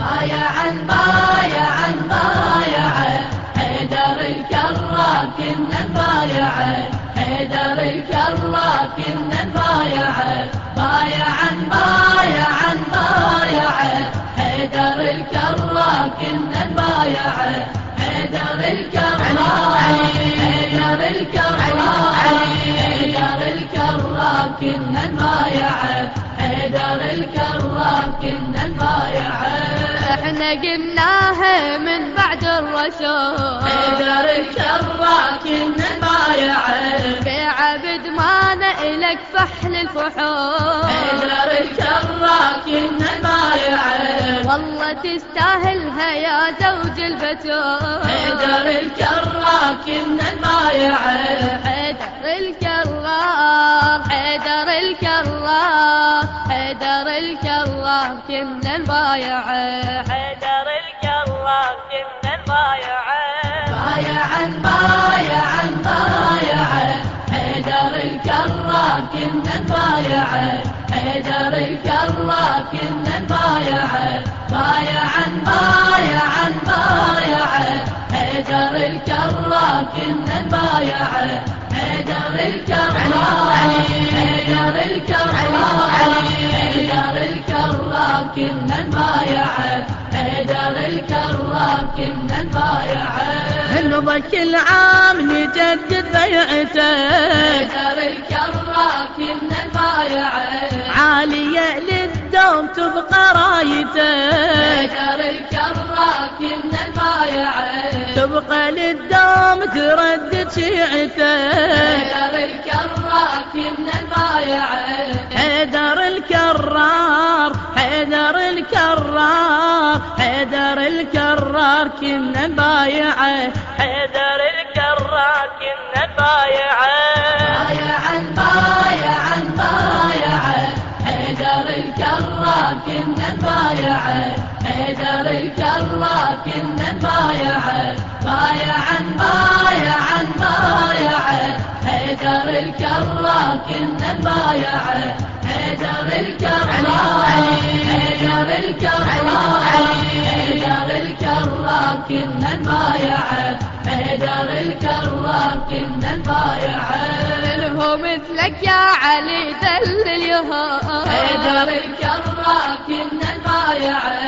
بايعا بايعا بايعا حيدر الكرة كنا نبايعه حيدر الكرة كنا نبايعه بايعا بايعا بايعه حيدر الكرة كنا نبايعه حيدر الكرة حيدر الكرة حيدر الكرة كنا نبايعه إحنا قلناها من بعد الرسول. حيدر الكرة كنا نبايعه في عبد ما نألك فحل الفحول. تستاهلها يا زوج البتول حيدر الكرة كنا نبايعه حيدر الكرار حيدر الكرار حيدر الكرار كنا نبايعه حيدر الكرار كنا نبايعه بايعا كنا نبايعه حيدر الكرة كنا نبايعه بايعا بايعا بايعا حيدر الكرة كنا نبايعه حيدر الكرة حيدر الكرة حيدر الكرة كنا نبايعه حيدر الكرة كنا نبايعه نرضى كل عام نجدد بيعته حيدر الكرة كنا نبايعه عالية للدوم تبقى كنا نبايعه تبقى للدوم تردد شيعته حيدر الكرة كنا نبايعه حيدر الكرار حيدر الكرار حيدر الكرار كنا نبايعه حيدر الكرار كنا نبايعه بايعا بايعا كنا نبايعه حيدر الكرة كنا نبايعه بايعا بايعا بايعا حيدر الكرة كنا نبايعه حيدر الكرة حيدر الكرة كنا نبايعه حيدر الكرة كنا نبايعه منه مثلك يا علي دل اليهود. حيدر الكرة كنا نبايعه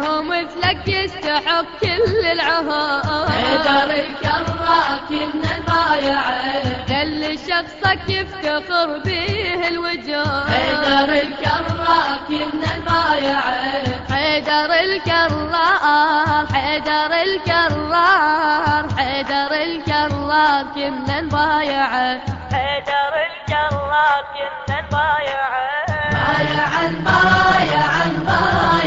منه مثلك يستحق كل العهود حيدر الكرة كنا نبايعه دل شخصك يفتخر به الوجود حيدر الكرة كنا نبايعه حيدر الكرار حيدر الكرار حيدر الكرار كنا نبايعه حيدر الكرار كنا نبايعه بايعا بايعا بايعا حيدر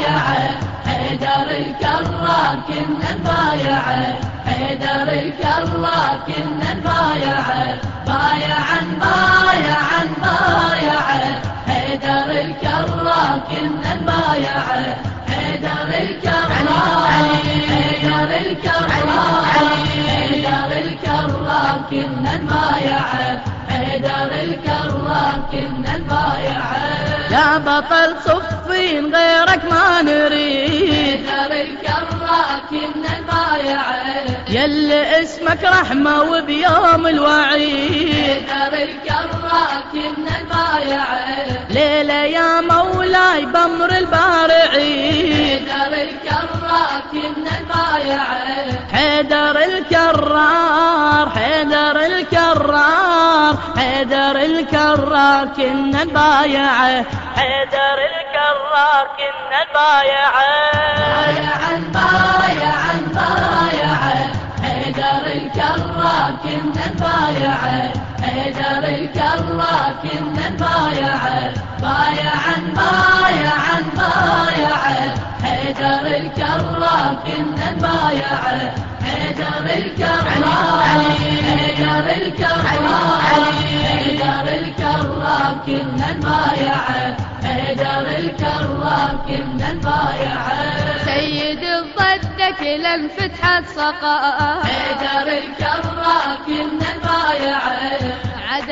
كنا نبايعه حيدر الكرة كنا نبايعه بايعا بايعا بايعا حيدر الكرة كنا نبايعه حيدر الكرة حيدر الكرة حيدر الكرة كنا نبايعه حيدر الكرة كنا نبايعه يا بطل صفين غيرك ما نريد. حيدر كنا يلي اسمك رحمة وبيوم الوعيد. حيدر الكرة كنا نبايعه ليلة يا مولاي بمر البارعين. حيدر الكرة كنا نبايعه حيدر الكرار حيدر الكرار حيدر الكرار كنا نبايعه حيدر الكرار كنا نبايعه بايعا بايعا بايعا الكرة كنا نبايعه حيدر الكرة كنا نبايعه بايعا بايعا بايعا. حيدر الكرة كنا نبايعه حيدر الكرة حيدر الكرة حيدر الكرة كنا نبايعه حيدر الكرة كنا نبايعه سيد الضدك لم فتحت صقا حيدر الكرة كنا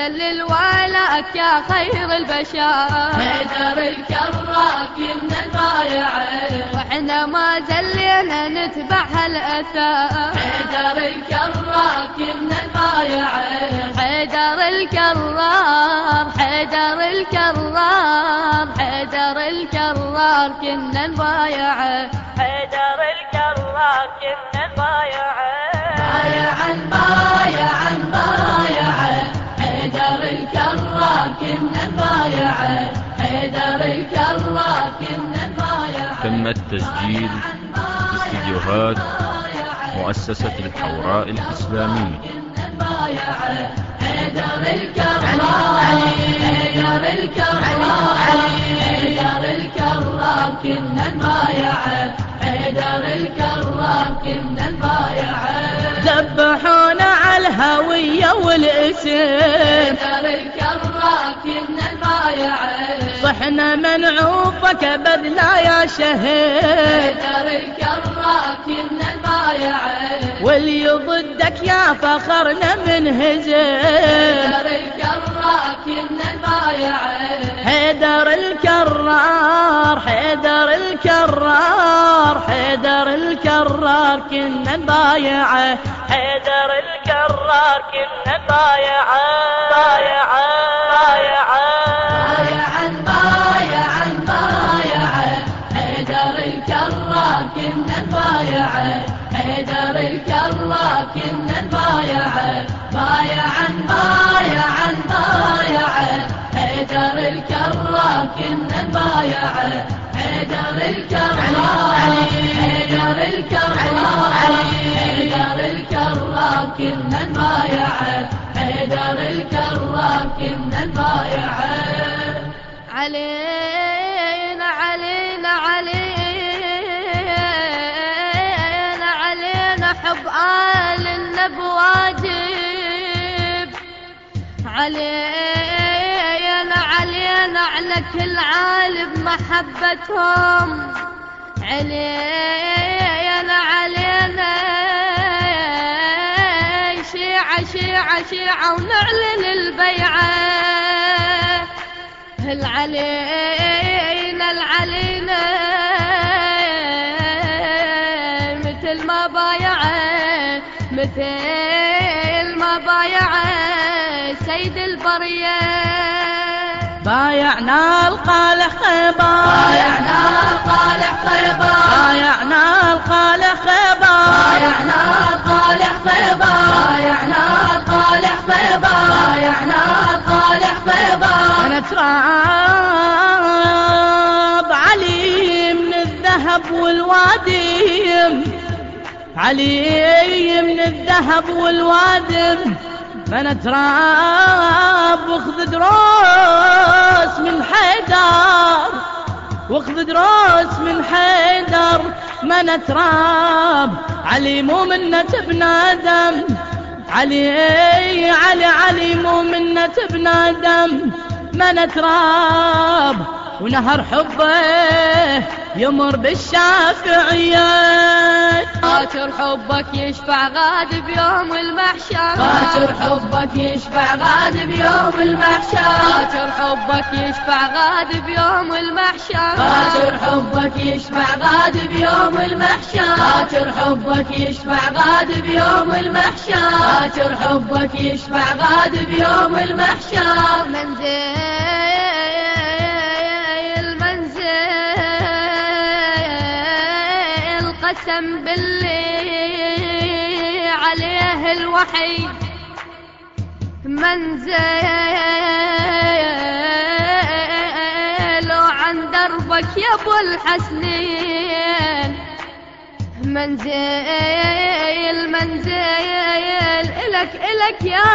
عدل للولاك يا خير البشر. حيدر الكراك من البايعين وإحنا ما زلينا نتبع هالاثار حيدر الكراك من البايعين حيدر الكرار حيدر الكرار حيدر الكرار كنا نبايعه حيدر الكرار كنا نبايعه بايعا بايعا بايعا من البايعين حيدر الكراك من البايعين تم التسجيل في استديوهات مؤسسة الحوراء الإسلامية. حيدر الكرار حيدر الكرار حيدر الكرار كنا نبايعه حيدر الكرار كنا نبايعه ذبحونا على الهوية والاسم. كنا نبايعه صحنا منعوفك بذلا يا شهيد. كنا نبايعه واللي ضدك يا فخرنا من هزم حيدر الكرار كنا حيدر الكرار حيدر الكرار. حيدر الكرار كنا نبايعه حيدر الكرار كنا نبايعه بايعة. بايعة. كنا نبايعه حيدر الكرار كنا نبايعه بايعا بايعا بايعا حيدر الكرار كنا نبايعه حيدر حيدر حيدر كنا حيدر كنا علينا علينا علينا علينا حب آل النبي واجب علينا كل عالم محبتهم. علينا علينا. شيعة شيعة شيعة ونعلن البيعة. العلينا العلينا مثل ما بايعة مثل ما بايعة. سيد البرية. بايعنا القالح خيبر. بايعنا القالح خيبر. بايعنا القالح خيبر. بايعنا خيبر. بايعنا خيبر. بايعنا خيبر. أنا تراب علي من الذهب والوادم. علي من الذهب والوادم. فانا تراب واخذ دروس من حيدر واخذ دروس من حيدر. من تراب علي مو منة ابن آدم. علي علي علي مو منة ابن آدم. من تراب ونهر حبه يمر بالشافعية. خاطر حبك يشفع غاد بيوم المحشر. خاطر حبك يشفع غاد بيوم المحشر. خاطر حبك يشفع غاد بيوم المحشر. خاطر حبك يشفع غاد بيوم المحشر. خاطر حبك يشفع غاد بيوم المحشر. خاطر حبك يشفع غاد بيوم المحشر. منزل قسم باللي عليه الوحي منزل وعن دربك يا أبو الحسنين. منزل منزل إلك إلك يا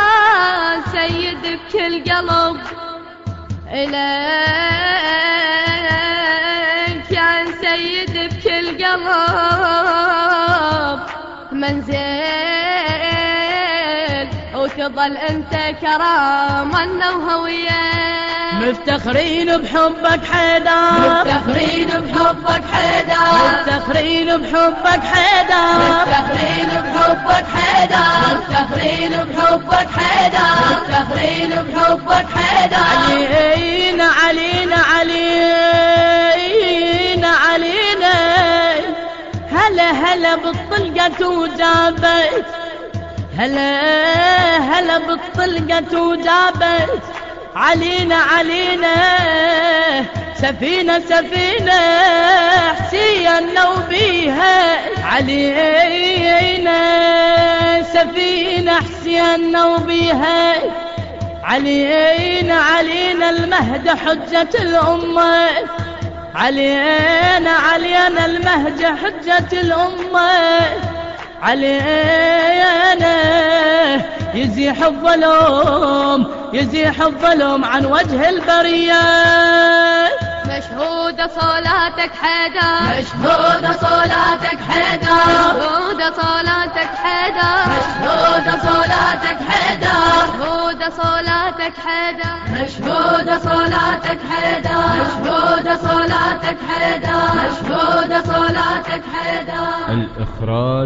سيد بكل قلب إلك وتظل انت كرامنا وهويه مفتخرين بحبك حيدر. مفتخرين بحبك حيدر. مفتخرين بحبك حيدر. مفتخرين بحبك حيدر. مفتخرين بحبك حيدر. مفتخرين بحبك حيدر. علينا علينا علينا علينا. هلا هلا بالطلقة وجابت هلا هلا بالطلقة وجابت. علينا علينا سفينة سفينة حسين وبيها علينا سفينة حسين وبيها علينا علينا المهد حجة الأمة. علينا علينا المهد حجة الأمة. علينا. يزيح الظلم يزيح الظلم عن وجه البرية. مشهودة صلاتك حيدر. مشهودة صلاتك حيدر. مشهودة صلاتك حيدر. مشهودة صلاتك حيدر. مشهودة صلاتك حيدر. مشهودة صلاتك حيدر. مشهودة صلاتك حيدر. مشهودة صلاتك حيدر. الإخراج